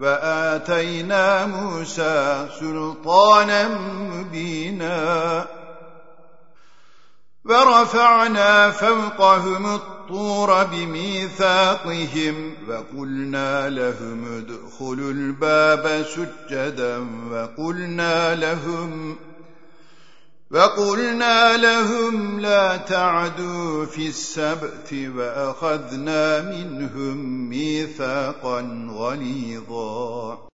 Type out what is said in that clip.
وآتينا موسى سلطانا مبينا ورفعنا فوقهم الطور بميثاقهم وقلنا لهم ادخلوا الباب سجدا وقلنا لهم وقلنا لهم لا تعدوا في السبت وأخذنا منهم ميثاقا غليظا.